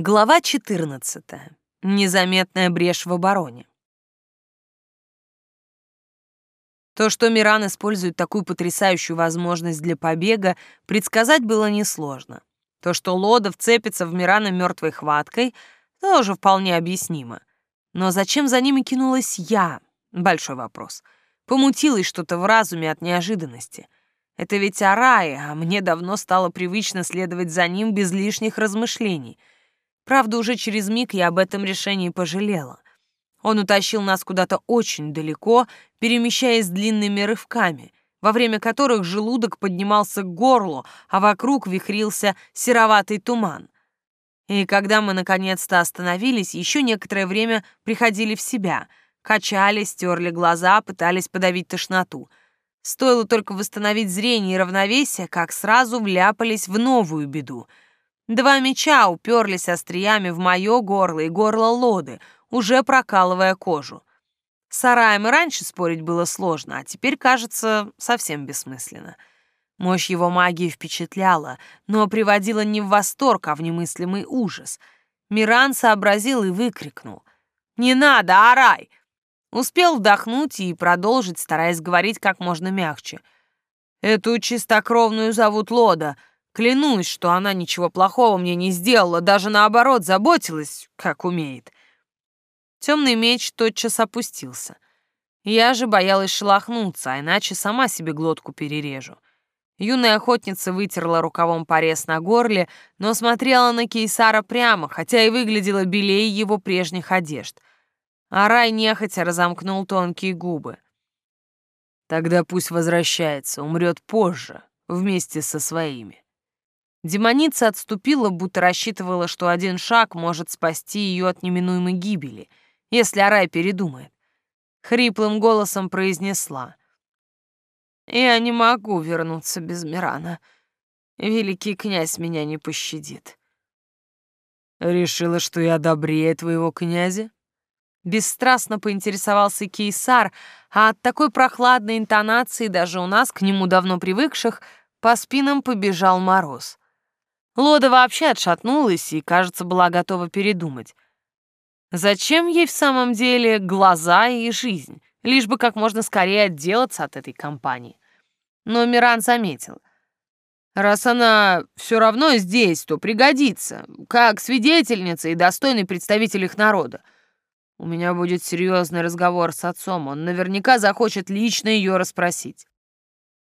Глава 14. Незаметная брешь в обороне. То, что Миран использует такую потрясающую возможность для побега, предсказать было несложно. То, что Лода вцепится в Мирана мертвой хваткой, тоже вполне объяснимо. Но зачем за ними кинулась я? Большой вопрос. Помутилось что-то в разуме от неожиданности. Это ведь Арая, а мне давно стало привычно следовать за ним без лишних размышлений — Правда, уже через миг я об этом решении пожалела. Он утащил нас куда-то очень далеко, перемещаясь длинными рывками, во время которых желудок поднимался к горлу, а вокруг вихрился сероватый туман. И когда мы наконец-то остановились, еще некоторое время приходили в себя, качали, стерли глаза, пытались подавить тошноту. Стоило только восстановить зрение и равновесие, как сразу вляпались в новую беду — Два меча уперлись остриями в мое горло и горло лоды, уже прокалывая кожу. С Араем и раньше спорить было сложно, а теперь, кажется, совсем бессмысленно. Мощь его магии впечатляла, но приводила не в восторг, а в немыслимый ужас. Миран сообразил и выкрикнул. «Не надо, Арай!» Успел вдохнуть и продолжить, стараясь говорить как можно мягче. «Эту чистокровную зовут Лода. Клянусь, что она ничего плохого мне не сделала, даже наоборот, заботилась, как умеет. Темный меч тотчас опустился. Я же боялась шелохнуться, а иначе сама себе глотку перережу. Юная охотница вытерла рукавом порез на горле, но смотрела на Кейсара прямо, хотя и выглядела белее его прежних одежд. А рай нехотя разомкнул тонкие губы. Тогда пусть возвращается, умрет позже, вместе со своими. Демоница отступила, будто рассчитывала, что один шаг может спасти ее от неминуемой гибели, если Арай передумает. Хриплым голосом произнесла. «Я не могу вернуться без Мирана. Великий князь меня не пощадит». «Решила, что я добрее твоего князя?» Бесстрастно поинтересовался Кейсар, а от такой прохладной интонации даже у нас, к нему давно привыкших, по спинам побежал мороз. Лода вообще отшатнулась и, кажется, была готова передумать. Зачем ей в самом деле глаза и жизнь? Лишь бы как можно скорее отделаться от этой компании. Но Миран заметил. Раз она все равно здесь, то пригодится, как свидетельница и достойный представитель их народа. У меня будет серьезный разговор с отцом, он наверняка захочет лично ее расспросить.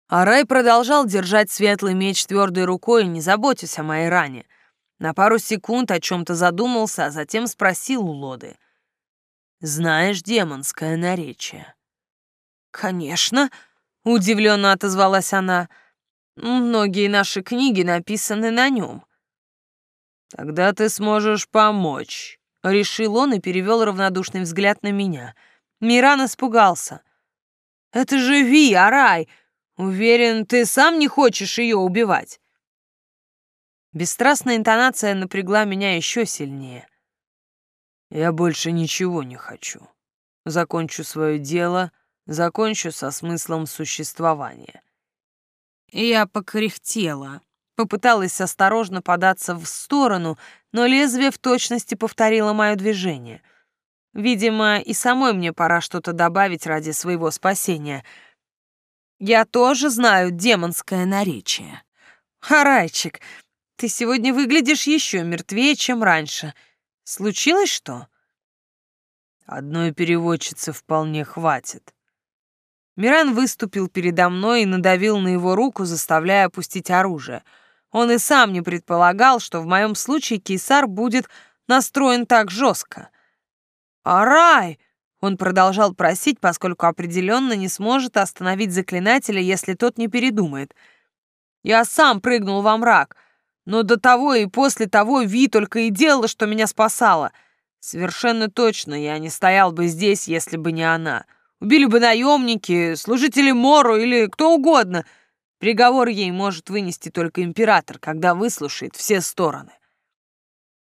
Арай продолжал держать светлый меч твердой рукой, не заботясь о моей ране. На пару секунд о чем-то задумался, а затем спросил у Лоды. «Знаешь демонское наречие?» «Конечно», — удивленно отозвалась она. «Многие наши книги написаны на нем». «Тогда ты сможешь помочь», — решил он и перевел равнодушный взгляд на меня. Миран испугался. «Это же Ви, Арай!» Уверен, ты сам не хочешь ее убивать. Бесстрастная интонация напрягла меня еще сильнее. Я больше ничего не хочу. Закончу свое дело, закончу со смыслом существования. Я покряхтела. Попыталась осторожно податься в сторону, но лезвие в точности повторило мое движение. Видимо, и самой мне пора что-то добавить ради своего спасения — я тоже знаю демонское наречие. Харайчик, ты сегодня выглядишь еще мертвее, чем раньше. Случилось что? Одной переводчицы вполне хватит. Миран выступил передо мной и надавил на его руку, заставляя опустить оружие. Он и сам не предполагал, что в моем случае Кейсар будет настроен так жестко. «Арай!» Он продолжал просить, поскольку определенно не сможет остановить заклинателя, если тот не передумает. Я сам прыгнул во мрак, но до того и после того Ви только и делала, что меня спасала. Совершенно точно я не стоял бы здесь, если бы не она. Убили бы наемники, служители Мору или кто угодно. Приговор ей может вынести только император, когда выслушает все стороны.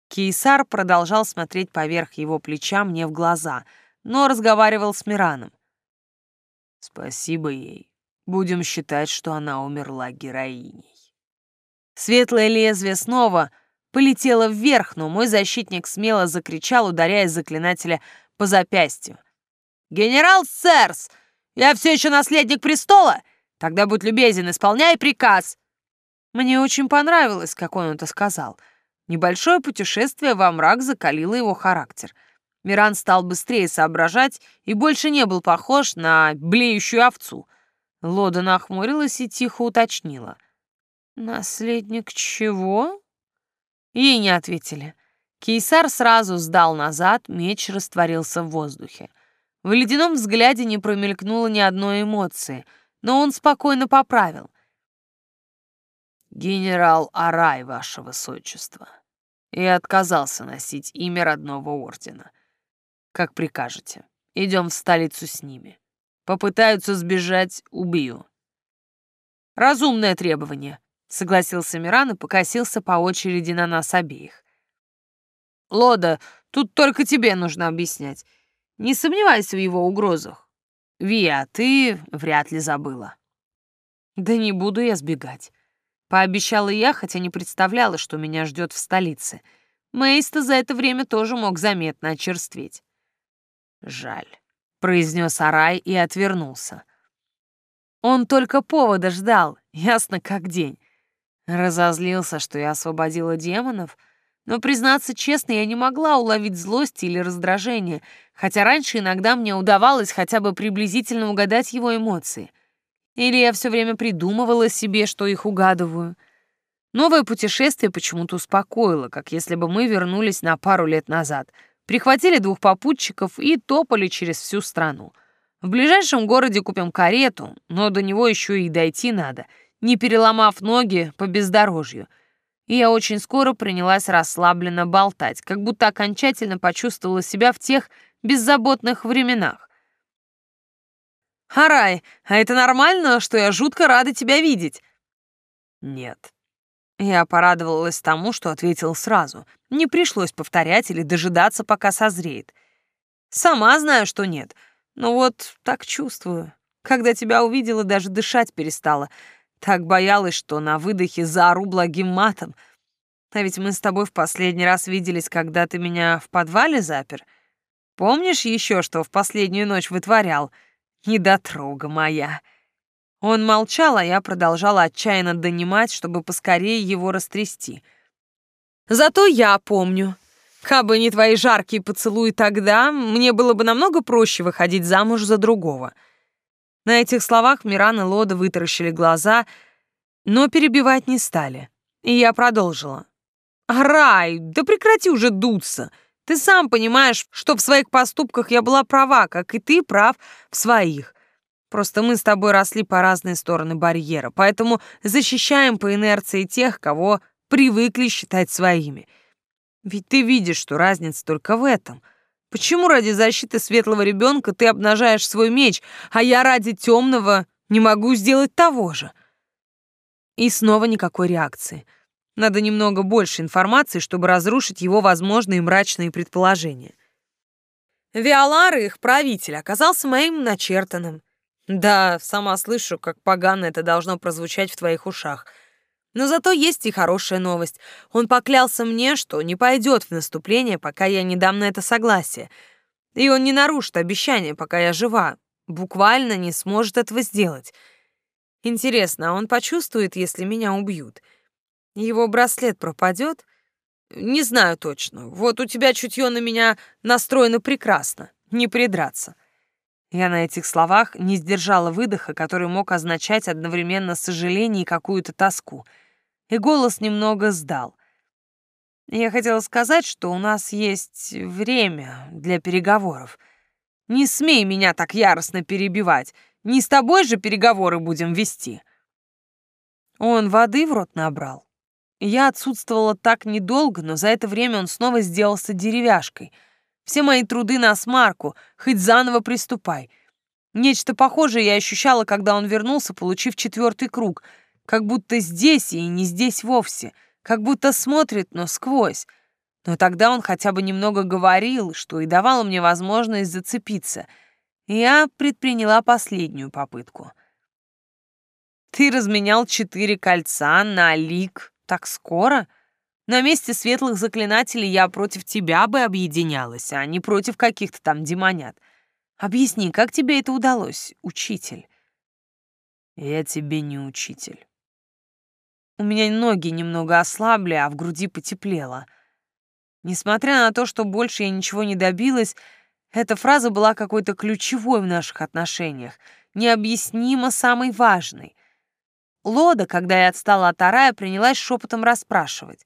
Кейсар продолжал смотреть поверх его плеча мне в глаза — но разговаривал с Мираном. «Спасибо ей. Будем считать, что она умерла героиней». Светлое лезвие снова полетела вверх, но мой защитник смело закричал, ударяя заклинателя по запястью. «Генерал Сэрс, я все еще наследник престола? Тогда будь любезен, исполняй приказ!» Мне очень понравилось, как он это сказал. Небольшое путешествие во мрак закалило его характер. Миран стал быстрее соображать и больше не был похож на блеющую овцу. Лода нахмурилась и тихо уточнила. «Наследник чего?» Ей не ответили. Кейсар сразу сдал назад, меч растворился в воздухе. В ледяном взгляде не промелькнуло ни одной эмоции, но он спокойно поправил. «Генерал Арай, ваше высочество, и отказался носить имя родного ордена. Как прикажете, идем в столицу с ними. Попытаются сбежать — убью». «Разумное требование», — согласился Миран и покосился по очереди на нас обеих. «Лода, тут только тебе нужно объяснять. Не сомневайся в его угрозах. Вия, ты вряд ли забыла». «Да не буду я сбегать», — пообещала я, хотя не представляла, что меня ждет в столице. Мейста за это время тоже мог заметно очерстветь. «Жаль», — произнес Арай и отвернулся. Он только повода ждал, ясно как день. Разозлился, что я освободила демонов, но, признаться честно, я не могла уловить злость или раздражение, хотя раньше иногда мне удавалось хотя бы приблизительно угадать его эмоции. Или я все время придумывала себе, что их угадываю. Новое путешествие почему-то успокоило, как если бы мы вернулись на пару лет назад, прихватили двух попутчиков и топали через всю страну. В ближайшем городе купим карету, но до него еще и дойти надо — не переломав ноги по бездорожью. И я очень скоро принялась расслабленно болтать, как будто окончательно почувствовала себя в тех беззаботных временах. «Харай, а это нормально, что я жутко рада тебя видеть?» «Нет». Я порадовалась тому, что ответил сразу. Не пришлось повторять или дожидаться, пока созреет. «Сама знаю, что нет, но вот так чувствую. Когда тебя увидела, даже дышать перестала. Так боялась, что на выдохе заору благим матом. А ведь мы с тобой в последний раз виделись, когда ты меня в подвале запер. Помнишь еще, что в последнюю ночь вытворял? Недотрога моя. Он молчал, а я продолжала отчаянно донимать, чтобы поскорее его растрясти. Зато я помню. Кабы не твои жаркие поцелуи тогда, мне было бы намного проще выходить замуж за другого — на этих словах Миран и Лода вытаращили глаза, но перебивать не стали. И я продолжила. «Рай, да прекрати уже дуться. Ты сам понимаешь, что в своих поступках я была права, как и ты прав в своих. Просто мы с тобой росли по разные стороны барьера, поэтому защищаем по инерции тех, кого привыкли считать своими. Ведь ты видишь, что разница только в этом — Почему ради защиты светлого ребенка ты обнажаешь свой меч, а я ради темного не могу сделать того же? И снова никакой реакции. Надо немного больше информации, чтобы разрушить его возможные мрачные предположения. Виолар, их правитель, оказался моим начертанным. Да, сама слышу, как погано это должно прозвучать в твоих ушах — но зато есть и хорошая новость. Он поклялся мне, что не пойдет в наступление, пока я не дам на это согласие. И он не нарушит обещание, пока я жива. Буквально не сможет этого сделать. Интересно, а он почувствует, если меня убьют? Его браслет пропадет? Не знаю точно. Вот у тебя чутье на меня настроено прекрасно. Не придраться. Я на этих словах не сдержала выдоха, который мог означать одновременно сожаление и какую-то тоску — и голос немного сдал. Я хотела сказать, что у нас есть время для переговоров. Не смей меня так яростно перебивать. Не с тобой же переговоры будем вести. Он воды в рот набрал. Я отсутствовала так недолго, но за это время он снова сделался деревяшкой. Все мои труды на смарку, хоть заново приступай. Нечто похожее я ощущала, когда он вернулся, получив четвертый круг — как будто здесь и не здесь вовсе, как будто смотрит, но сквозь. Но тогда он хотя бы немного говорил, что и давало мне возможность зацепиться. Я предприняла последнюю попытку. «Ты разменял четыре кольца на лик так скоро? На месте светлых заклинателей я против тебя бы объединялась, а не против каких-то там демонят. Объясни, как тебе это удалось, учитель?» «Я тебе не учитель». У меня ноги немного ослабли, а в груди потеплело. Несмотря на то, что больше я ничего не добилась, эта фраза была какой-то ключевой в наших отношениях, необъяснимо самой важной. Лода, когда я отстала от Арая, принялась шепотом расспрашивать.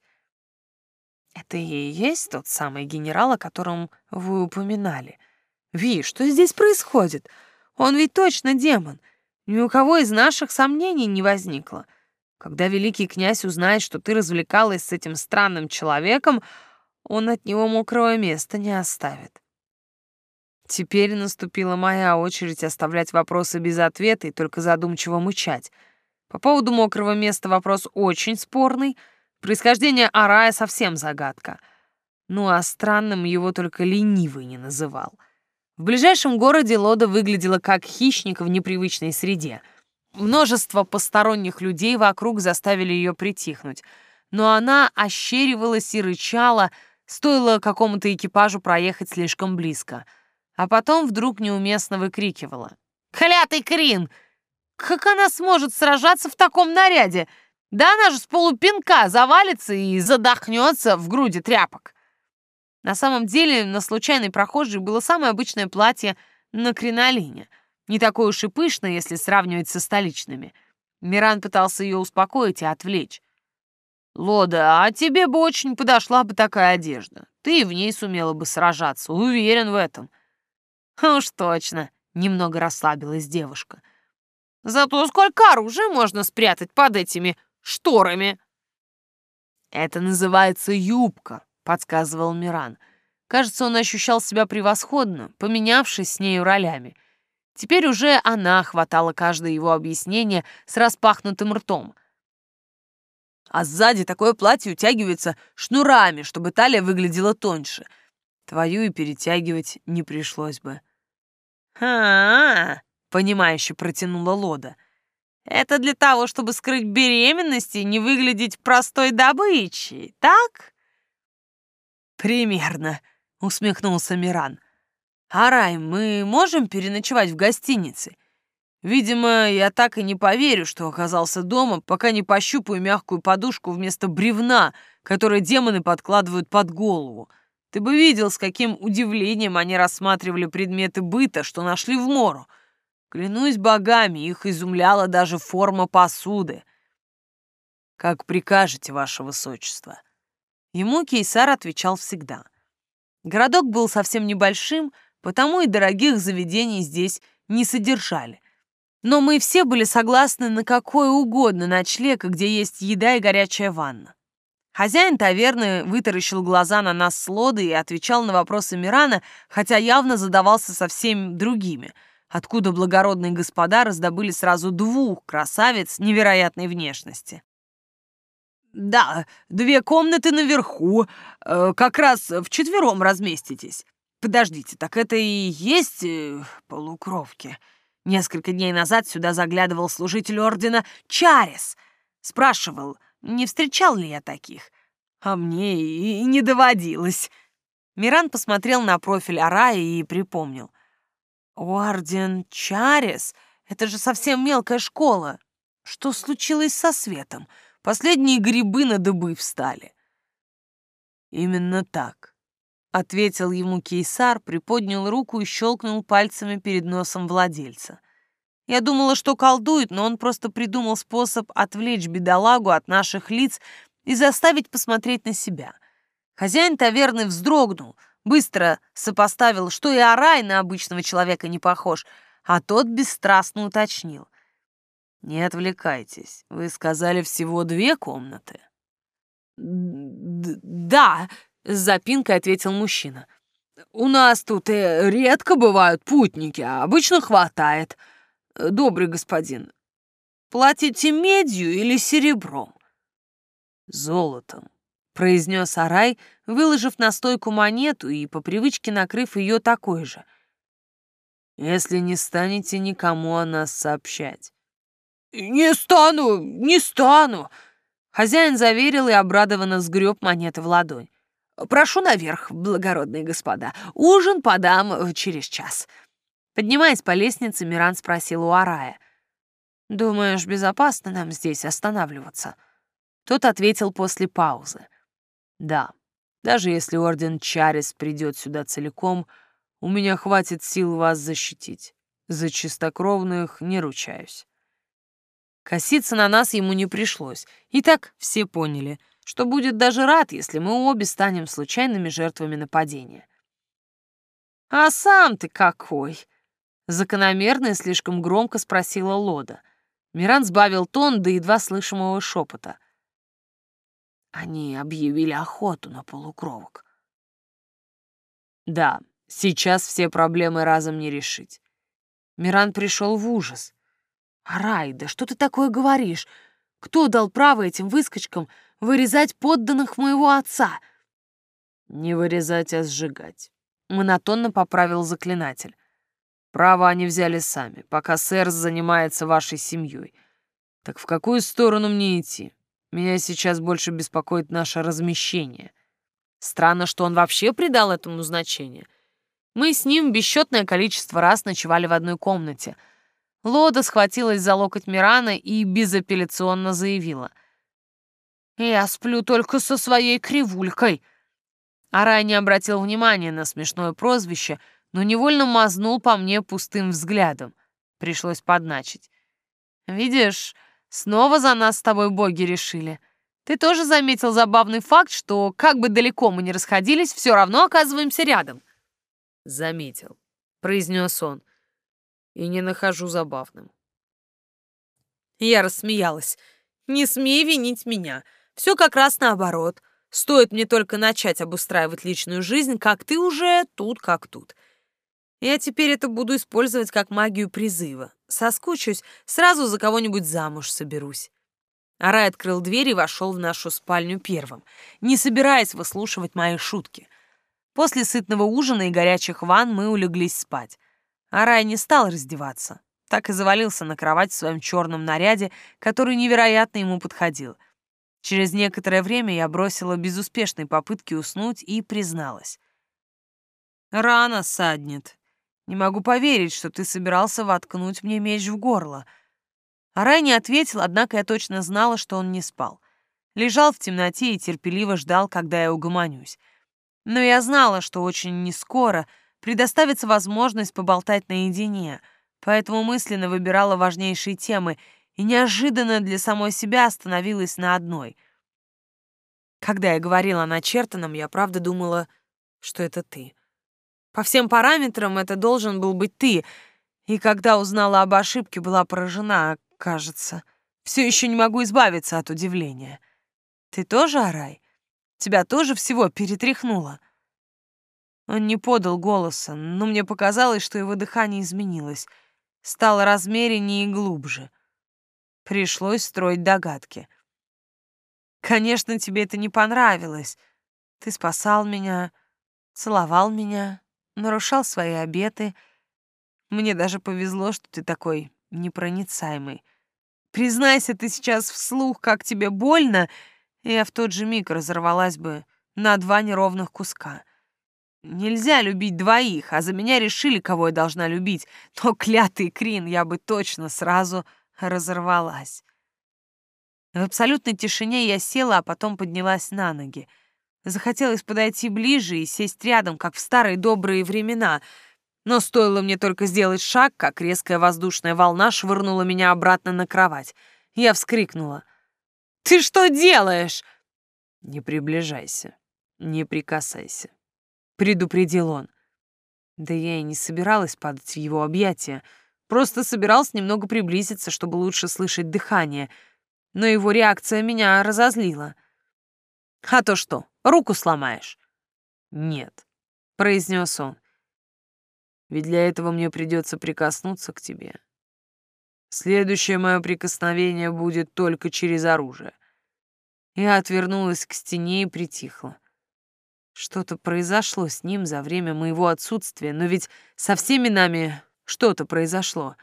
«Это и есть тот самый генерал, о котором вы упоминали?» Ви, что здесь происходит? Он ведь точно демон. Ни у кого из наших сомнений не возникло. Когда великий князь узнает, что ты развлекалась с этим странным человеком, он от него мокрого места не оставит. Теперь наступила моя очередь оставлять вопросы без ответа и только задумчиво мычать. По поводу мокрого места вопрос очень спорный. Происхождение Арая совсем загадка. Ну а странным его только ленивый не называл — в ближайшем городе Лода выглядела как хищник в непривычной среде. Множество посторонних людей вокруг заставили ее притихнуть, но она ощеривалась и рычала, стоило какому-то экипажу проехать слишком близко. А потом вдруг неуместно выкрикивала. «Клятый Крин! Как она сможет сражаться в таком наряде? Да она же с полупинка завалится и задохнется в груди тряпок!» На самом деле, на случайной прохожей было самое обычное платье на кринолине. Не такое уж и пышное, если сравнивать со столичными. Миран пытался ее успокоить и отвлечь. «Лода, а тебе бы очень подошла бы такая одежда. Ты в ней сумела бы сражаться, уверен в этом». «Уж точно», — немного расслабилась девушка. «Зато сколько оружия можно спрятать под этими шторами?» «Это называется юбка», подсказывал Миран. Кажется, он ощущал себя превосходно, поменявшись с нею ролями. Теперь уже она хватала каждое его объяснение с распахнутым ртом. А сзади такое платье утягивается шнурами, чтобы талия выглядела тоньше. Твою и перетягивать не пришлось бы. «А-а-а!» — понимающе протянула Лода. «Это для того, чтобы скрыть беременность и не выглядеть простой добычей, так?» «Примерно», — усмехнулся Миран. «Арай, мы можем переночевать в гостинице? Видимо, я так и не поверю, что оказался дома, пока не пощупаю мягкую подушку вместо бревна, которое демоны подкладывают под голову. Ты бы видел, с каким удивлением они рассматривали предметы быта, что нашли в Мору. Клянусь богами, их изумляла даже форма посуды. Как прикажете, ваше высочество». Ему Кейсар отвечал всегда. Городок был совсем небольшим, потому и дорогих заведений здесь не содержали. Но мы все были согласны на какой угодно ночлег, где есть еда и горячая ванна. Хозяин таверны вытаращил глаза на нас с Лодой и отвечал на вопросы Мирана, хотя явно задавался совсем другими. Откуда благородные господа раздобыли сразу двух красавиц невероятной внешности. «Да, две комнаты наверху. Э, как раз вчетвером разместитесь. Подождите, так это и есть э, полукровки?» Несколько дней назад сюда заглядывал служитель ордена Чарес. Спрашивал, не встречал ли я таких. А мне и не доводилось. Миран посмотрел на профиль Арая и припомнил. «Орден Чарес? Это же совсем мелкая школа. Что случилось со светом?» Последние грибы на дыбы встали. Именно так, ответил ему кейсар, приподнял руку и щелкнул пальцами перед носом владельца. Я думала, что колдует, но он просто придумал способ отвлечь бедолагу от наших лиц и заставить посмотреть на себя. Хозяин таверны вздрогнул, быстро сопоставил, что и Арай на обычного человека не похож, а тот бесстрастно уточнил. «Не отвлекайтесь. Вы сказали всего две комнаты?» «Да», — с запинкой ответил мужчина. «У нас тут и редко бывают путники, а обычно хватает. Добрый господин, платите медью или серебром?» «Золотом», — произнес Арай, выложив на стойку монету и по привычке накрыв ее такой же. «Если не станете никому о нас сообщать». «Не стану, не стану!» Хозяин заверил и обрадованно сгреб монеты в ладонь. «Прошу наверх, благородные господа. Ужин подам э, через час». Поднимаясь по лестнице, Миран спросил у Арая. «Думаешь, безопасно нам здесь останавливаться?» Тот ответил после паузы. «Да, даже если Орден Чарис придет сюда целиком, у меня хватит сил вас защитить. За чистокровных не ручаюсь». Коситься на нас ему не пришлось. И так все поняли, что будет даже рад, если мы обе станем случайными жертвами нападения. «А сам ты какой?» Закономерно и слишком громко спросила Лода. Миран сбавил тон до едва слышимого шепота. Они объявили охоту на полукровок. Да, сейчас все проблемы разом не решить. Миран пришел в ужас. «Рай, да что ты такое говоришь? Кто дал право этим выскочкам вырезать подданных моего отца?» «Не вырезать, а сжигать», — монотонно поправил заклинатель. «Право они взяли сами, пока сэр занимается вашей семьей. Так в какую сторону мне идти? Меня сейчас больше беспокоит наше размещение. Странно, что он вообще придал этому значение. Мы с ним бесчетное количество раз ночевали в одной комнате — Лода схватилась за локоть Мирана и безапелляционно заявила. «Я сплю только со своей кривулькой». Арай не обратил внимания на смешное прозвище, но невольно мазнул по мне пустым взглядом. Пришлось подначить. «Видишь, снова за нас с тобой боги решили. Ты тоже заметил забавный факт, что, как бы далеко мы ни расходились, все равно оказываемся рядом?» «Заметил», — произнес он и не нахожу забавным. Я рассмеялась. «Не смей винить меня. Все как раз наоборот. Стоит мне только начать обустраивать личную жизнь, как ты уже тут как тут. Я теперь это буду использовать как магию призыва. Соскучусь, сразу за кого-нибудь замуж соберусь». Арай открыл дверь и вошел в нашу спальню первым, не собираясь выслушивать мои шутки. После сытного ужина и горячих ванн мы улеглись спать. Арай не стал раздеваться, так и завалился на кровать в своем черном наряде, который невероятно ему подходил. Через некоторое время я бросила безуспешные попытки уснуть и призналась. «Рано саднет. Не могу поверить, что ты собирался воткнуть мне меч в горло». Арай не ответил, однако я точно знала, что он не спал. Лежал в темноте и терпеливо ждал, когда я угомонюсь. Но я знала, что очень нескоро — предоставится возможность поболтать наедине, поэтому мысленно выбирала важнейшие темы и неожиданно для самой себя остановилась на одной. Когда я говорила о начертанном, я правда думала, что это ты. По всем параметрам это должен был быть ты, и когда узнала об ошибке, была поражена, кажется. Все еще не могу избавиться от удивления. Ты тоже, Арай? Тебя тоже всего перетряхнуло?» Он не подал голоса, но мне показалось, что его дыхание изменилось, стало размереннее и глубже. Пришлось строить догадки. Конечно, тебе это не понравилось. Ты спасал меня, целовал меня, нарушал свои обеты. Мне даже повезло, что ты такой непроницаемый. Признайся ты сейчас вслух, как тебе больно, и я в тот же миг разорвалась бы на два неровных куска. Нельзя любить двоих, а за меня решили, кого я должна любить. Но клятый Крин, я бы точно сразу разорвалась. В абсолютной тишине я села, а потом поднялась на ноги. Захотелось подойти ближе и сесть рядом, как в старые добрые времена. Но стоило мне только сделать шаг, как резкая воздушная волна швырнула меня обратно на кровать. Я вскрикнула. «Ты что делаешь?» «Не приближайся, не прикасайся», предупредил он. Да я и не собиралась падать в его объятия, просто собиралась немного приблизиться, чтобы лучше слышать дыхание, но его реакция меня разозлила. «А то что, руку сломаешь?» «Нет», — произнес он. «Ведь для этого мне придется прикоснуться к тебе. Следующее мое прикосновение будет только через оружие». Я отвернулась к стене и притихла. Что-то произошло с ним за время моего отсутствия, но ведь со всеми нами что-то произошло.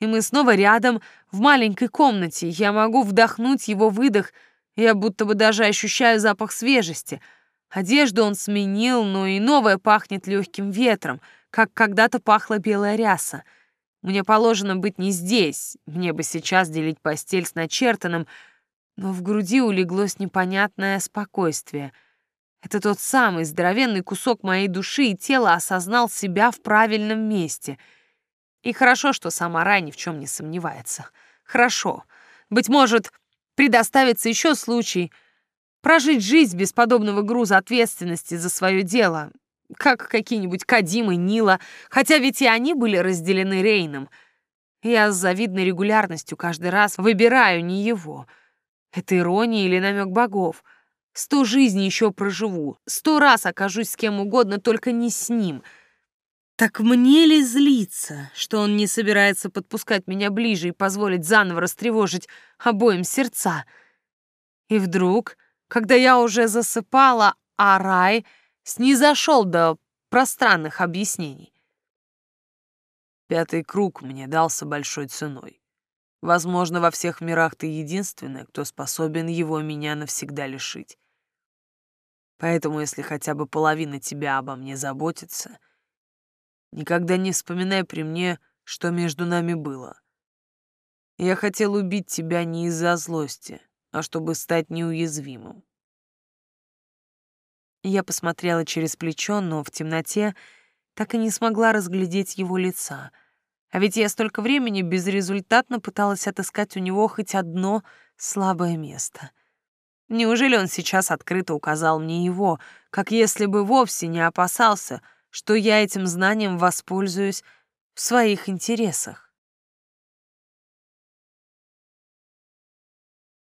И мы снова рядом, в маленькой комнате. Я могу вдохнуть его выдох Я будто бы даже ощущаю запах свежести. Одежду он сменил, но и новая пахнет легким ветром, как когда-то пахла белая ряса. Мне положено быть не здесь, мне бы сейчас делить постель с начертанным, но в груди улеглось непонятное спокойствие. Это тот самый здоровенный кусок моей души и тела осознал себя в правильном месте. И хорошо, что сама Рай ни в чем не сомневается. Хорошо. Быть может, предоставится еще случай прожить жизнь без подобного груза ответственности за свое дело, как какие-нибудь Кадим и Нила, хотя ведь и они были разделены Рейном. Я с завидной регулярностью каждый раз выбираю не его — это ирония или намек богов? Сто жизней еще проживу, сто раз окажусь с кем угодно, только не с ним. Так мне ли злиться, что он не собирается подпускать меня ближе и позволить заново растревожить обоим сердца? И вдруг, когда я уже засыпала, а рай снизошел до пространных объяснений. Пятый круг мне дался большой ценой. Возможно, во всех мирах ты единственная, кто способен его меня навсегда лишить. Поэтому, если хотя бы половина тебя обо мне заботится, никогда не вспоминай при мне, что между нами было. Я хотел убить тебя не из-за злости, а чтобы стать неуязвимым. Я посмотрела через плечо, но в темноте так и не смогла разглядеть его лица — а ведь я столько времени безрезультатно пыталась отыскать у него хоть одно слабое место. Неужели он сейчас открыто указал мне его, как если бы вовсе не опасался, что я этим знанием воспользуюсь в своих интересах?